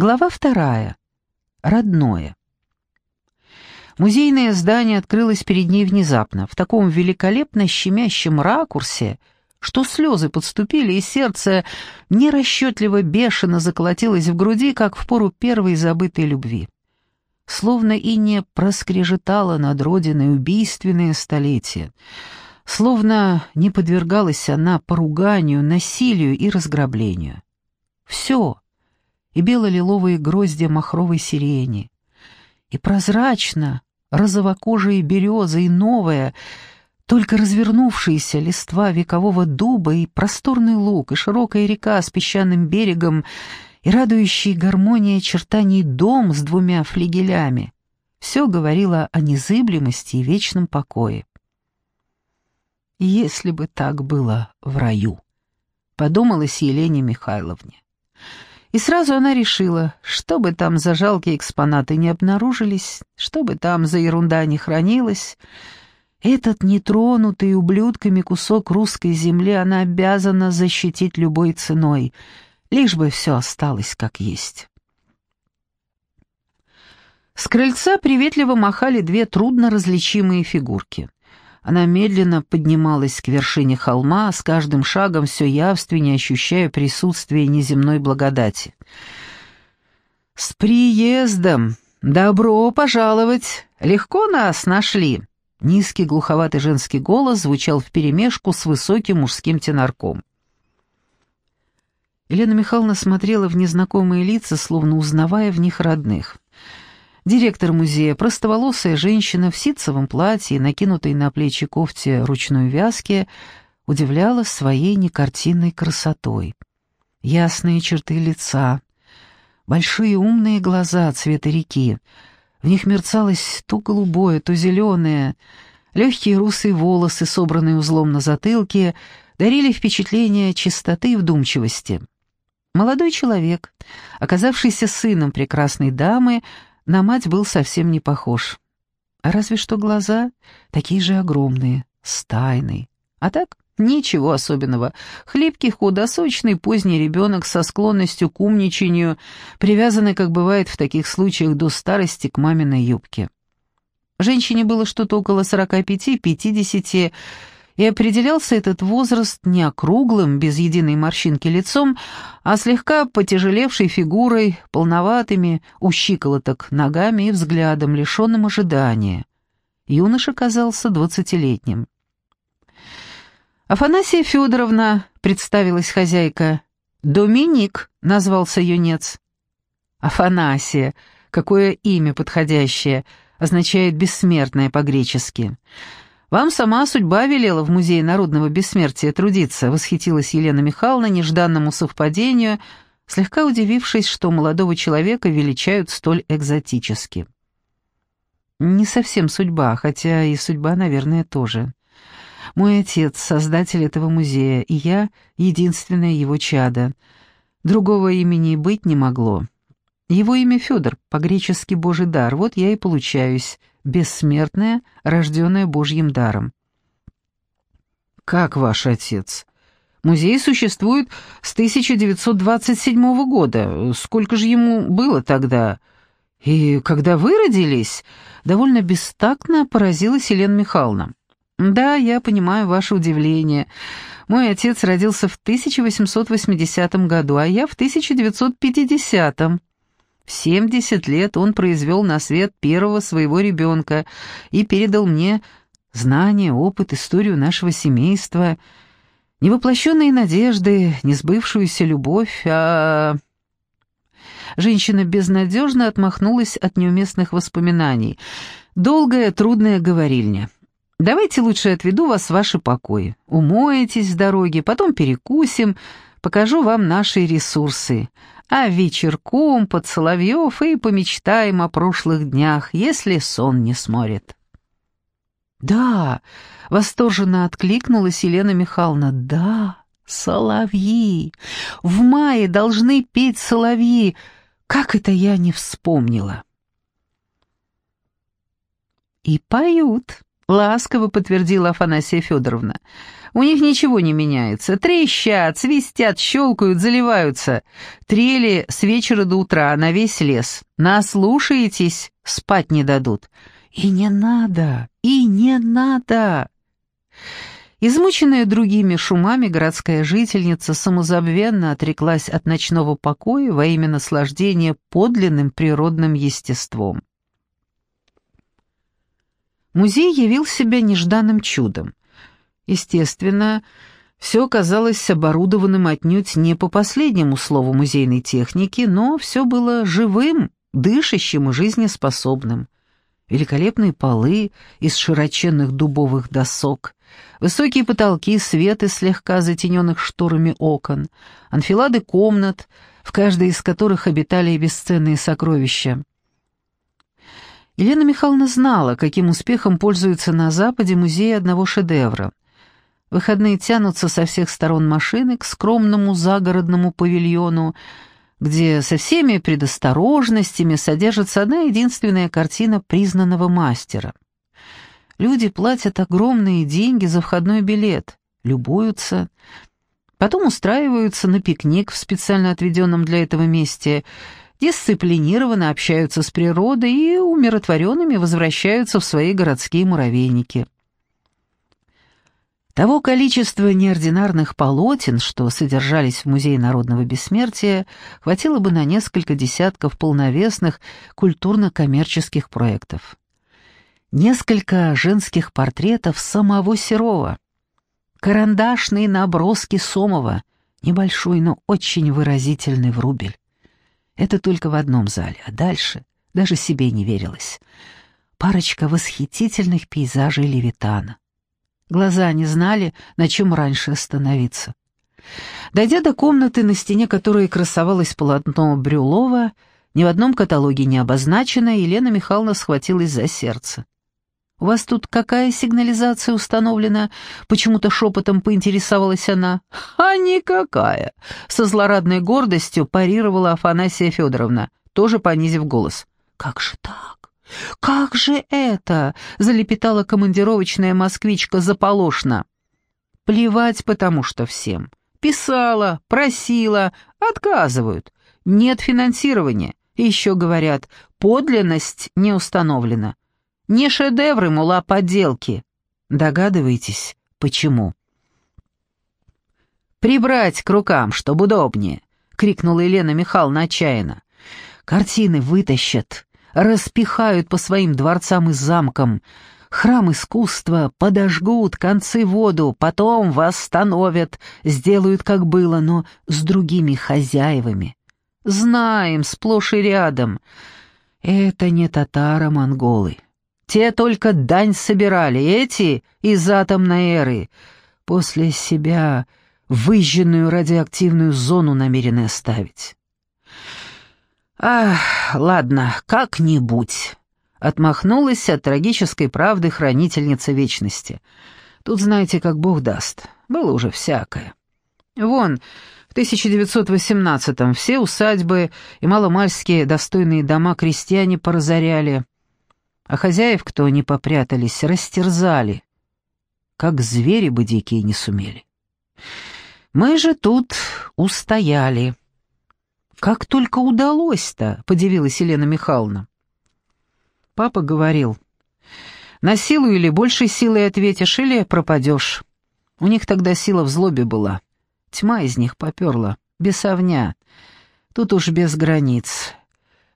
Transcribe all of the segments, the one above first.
Глава вторая. Родное. Музейное здание открылось перед ней внезапно, в таком великолепно щемящем ракурсе, что слезы подступили, и сердце нерасчетливо бешено заколотилось в груди, как в пору первой забытой любви. Словно и не проскрежетало над родиной убийственное столетие, словно не подвергалась она поруганию, насилию и разграблению. Все, и бело-лиловые гроздья махровой сирени, и прозрачно розовокожие березы, и новая, только развернувшаяся листва векового дуба, и просторный луг, и широкая река с песчаным берегом, и радующий гармония очертаний дом с двумя флигелями. Все говорило о незыблемости и вечном покое. «Если бы так было в раю», — подумалась Елене Михайловне. И сразу она решила, что бы там за жалкие экспонаты не обнаружились, что бы там за ерунда не хранилась, этот нетронутый ублюдками кусок русской земли она обязана защитить любой ценой, лишь бы все осталось как есть. С крыльца приветливо махали две трудно различимые фигурки. Она медленно поднималась к вершине холма, с каждым шагом все явственнее ощущая присутствие неземной благодати. «С приездом! Добро пожаловать! Легко нас нашли!» Низкий глуховатый женский голос звучал вперемешку с высоким мужским тенорком. Елена Михайловна смотрела в незнакомые лица, словно узнавая в них родных. Директор музея, простоволосая женщина в ситцевом платье, накинутой на плечи кофте ручной вязки, удивляла своей некартинной красотой. Ясные черты лица, большие умные глаза цвета реки, в них мерцалось то голубое, то зеленое, легкие русые волосы, собранные узлом на затылке, дарили впечатление чистоты и вдумчивости. Молодой человек, оказавшийся сыном прекрасной дамы, на мать был совсем не похож. Разве что глаза такие же огромные, стайные. А так, ничего особенного. Хлипкий, худосочный, поздний ребенок со склонностью к умничанию, привязанный, как бывает в таких случаях, до старости к маминой юбке. Женщине было что-то около сорока пяти-пятидесяти, и определялся этот возраст не округлым, без единой морщинки лицом, а слегка потяжелевшей фигурой, полноватыми, у щиколоток, ногами и взглядом, лишенным ожидания. Юноша казался двадцатилетним. «Афанасия Федоровна», — представилась хозяйка. «Доминик», — назвался юнец. «Афанасия», какое имя подходящее, означает «бессмертное» по-гречески. «Вам сама судьба велела в Музее народного бессмертия трудиться», — восхитилась Елена Михайловна нежданному совпадению, слегка удивившись, что молодого человека величают столь экзотически. «Не совсем судьба, хотя и судьба, наверное, тоже. Мой отец — создатель этого музея, и я — единственное его чадо. Другого имени быть не могло. Его имя Федор, по-гречески «божий дар», вот я и получаюсь, бессмертная, рожденная Божьим даром. «Как ваш отец?» «Музей существует с 1927 года. Сколько же ему было тогда?» «И когда вы родились?» Довольно бестактно поразилась Елена Михайловна. «Да, я понимаю ваше удивление. Мой отец родился в 1880 году, а я в 1950 -м. В 70 лет он произвел на свет первого своего ребенка и передал мне знания, опыт, историю нашего семейства, невоплощенные надежды, несбывшуюся любовь, а... Женщина безнадежно отмахнулась от неуместных воспоминаний. Долгая, трудная говорильня. «Давайте лучше отведу вас в ваши покои. Умоетесь с дороги, потом перекусим, покажу вам наши ресурсы а вечерком под Соловьев и помечтаем о прошлых днях, если сон не сморит». «Да!» — восторженно откликнулась Елена Михайловна. «Да, соловьи! В мае должны петь соловьи! Как это я не вспомнила!» «И поют!» — ласково подтвердила Афанасия Федоровна. «У них ничего не меняется. Трещат, свистят, щелкают, заливаются. Трели с вечера до утра на весь лес. Наслушаетесь, спать не дадут». «И не надо, и не надо!» Измученная другими шумами, городская жительница самозабвенно отреклась от ночного покоя во имя наслаждения подлинным природным естеством. Музей явил себя нежданным чудом. Естественно, все казалось оборудованным отнюдь не по последнему слову музейной техники, но все было живым, дышащим и жизнеспособным. Великолепные полы из широченных дубовых досок, высокие потолки, свет из слегка затененных шторами окон, анфилады комнат, в каждой из которых обитали бесценные сокровища. Елена Михайловна знала, каким успехом пользуются на Западе музеи одного шедевра. Выходные тянутся со всех сторон машины к скромному загородному павильону, где со всеми предосторожностями содержится одна единственная картина признанного мастера. Люди платят огромные деньги за входной билет, любуются, потом устраиваются на пикник в специально отведенном для этого месте – дисциплинированно общаются с природой и умиротворенными возвращаются в свои городские муравейники. Того количества неординарных полотен, что содержались в Музее народного бессмертия, хватило бы на несколько десятков полновесных культурно-коммерческих проектов. Несколько женских портретов самого Серова, карандашные наброски Сомова, небольшой, но очень выразительный врубель. Это только в одном зале, а дальше даже себе не верилось. Парочка восхитительных пейзажей Левитана. Глаза не знали, на чем раньше остановиться. Дойдя до комнаты, на стене которой красовалось полотно Брюлова, ни в одном каталоге не обозначено, Елена Михайловна схватилась за сердце. «У вас тут какая сигнализация установлена?» Почему-то шепотом поинтересовалась она. «А никакая!» Со злорадной гордостью парировала Афанасия Федоровна, тоже понизив голос. «Как же так? Как же это?» Залепетала командировочная москвичка заполошно. «Плевать потому что всем. Писала, просила, отказывают. Нет финансирования. Еще говорят, подлинность не установлена. Не шедевры, мула, подделки. Догадываетесь, почему? «Прибрать к рукам, чтобы удобнее!» — крикнула Елена Михайловна отчаянно. «Картины вытащат, распихают по своим дворцам и замкам, храм искусства подожгут, концы воду, потом восстановят, сделают, как было, но с другими хозяевами. Знаем, сплошь и рядом. Это не татаро-монголы, те только дань собирали, эти из атомной эры. После себя выжженную радиоактивную зону намерены оставить. «Ах, ладно, как-нибудь», — отмахнулась от трагической правды хранительница вечности. «Тут знаете, как Бог даст. Было уже всякое. Вон, в 1918-м все усадьбы и маломальские достойные дома крестьяне поразоряли» а хозяев, кто не попрятались, растерзали, как звери бы дикие не сумели. Мы же тут устояли. Как только удалось-то, подивилась Елена Михайловна. Папа говорил, на силу или большей силой ответишь, или пропадешь. У них тогда сила в злобе была. Тьма из них поперла, бесовня. Тут уж без границ.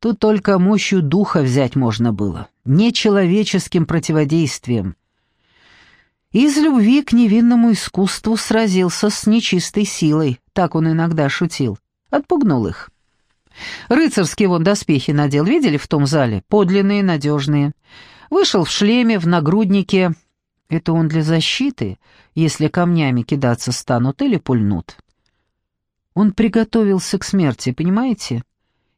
Тут только мощью духа взять можно было, нечеловеческим противодействием. Из любви к невинному искусству сразился с нечистой силой, так он иногда шутил, отпугнул их. Рыцарские вон доспехи надел, видели в том зале? Подлинные, надежные. Вышел в шлеме, в нагруднике. Это он для защиты, если камнями кидаться станут или пульнут. Он приготовился к смерти, понимаете?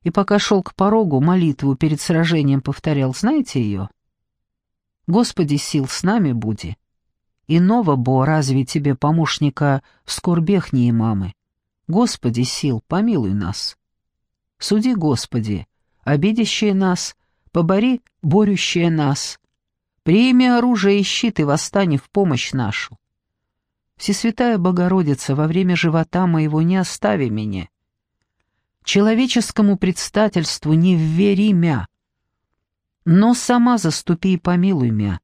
и пока шел к порогу, молитву перед сражением повторял. Знаете ее? «Господи, сил с нами буди. Иного бо разве тебе помощника в скорбех не мамы? Господи, сил, помилуй нас. Суди, Господи, обидящие нас, побори, борющие нас. Прими оружие и щит и восстань в помощь нашу. Всесвятая Богородица, во время живота моего не остави меня. Человеческому предстательству не ввери мя, но сама заступи и помилуй мя.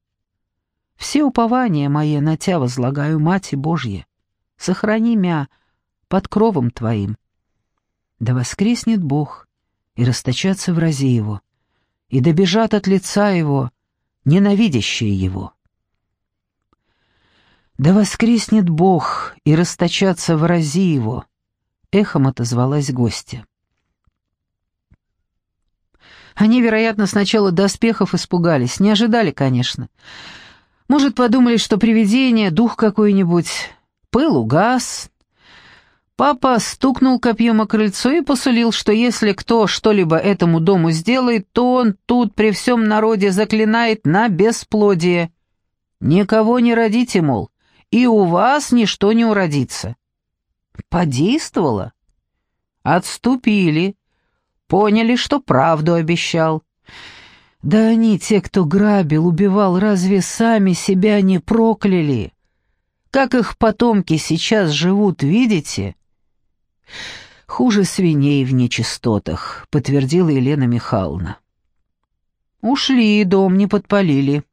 Все упования мои на Тя возлагаю, Мати Божья. Сохрани мя под кровом Твоим. Да воскреснет Бог, и расточатся врази Его, и добежат от лица Его ненавидящие Его. Да воскреснет Бог, и расточатся врази Его, эхом отозвалась гостья. Они, вероятно, сначала доспехов испугались, не ожидали, конечно. Может, подумали, что привидение, дух какой-нибудь. Пыл угас. Папа стукнул копьем о крыльцо и посулил, что если кто что-либо этому дому сделает, то он тут при всем народе заклинает на бесплодие. Никого не родите, мол, и у вас ничто не уродится. Подействовало. Отступили. Поняли, что правду обещал. Да они, те, кто грабил, убивал, разве сами себя не прокляли? Как их потомки сейчас живут, видите? Хуже свиней в нечистотах, подтвердила Елена Михайловна. Ушли, дом не подпалили.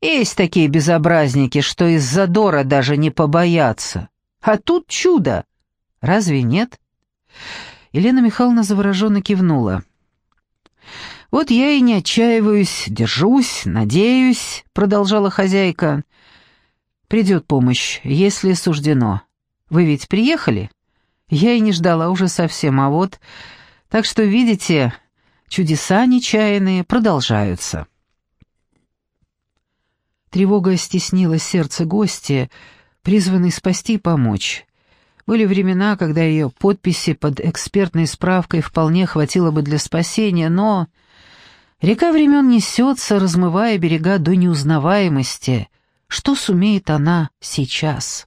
Есть такие безобразники, что из задора даже не побоятся. А тут чудо. Разве нет? Елена Михайловна завороженно кивнула. «Вот я и не отчаиваюсь, держусь, надеюсь», — продолжала хозяйка. «Придет помощь, если суждено. Вы ведь приехали?» Я и не ждала уже совсем, а вот... Так что, видите, чудеса нечаянные продолжаются. Тревога стеснила сердце гостя, призванный спасти и помочь. Были времена, когда ее подписи под экспертной справкой вполне хватило бы для спасения, но... Река времен несется, размывая берега до неузнаваемости. Что сумеет она сейчас?»